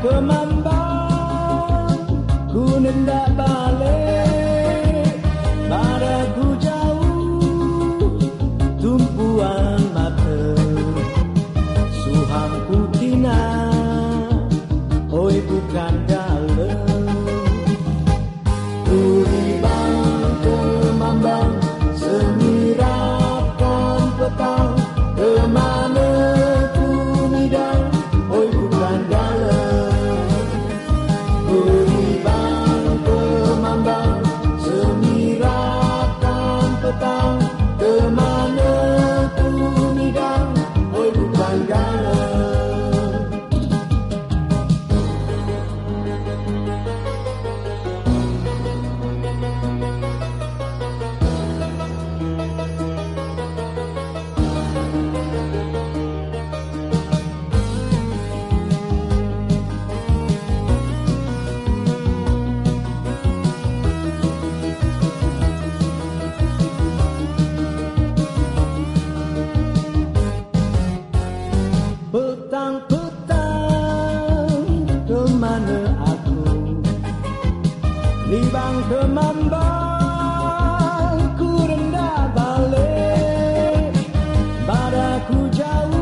kemambang Ku nendak balik Padaku jauh Tumpuan mata. Suhamku tina Oi bukan Ibang bang kemambang rendah balik. Padaku jauh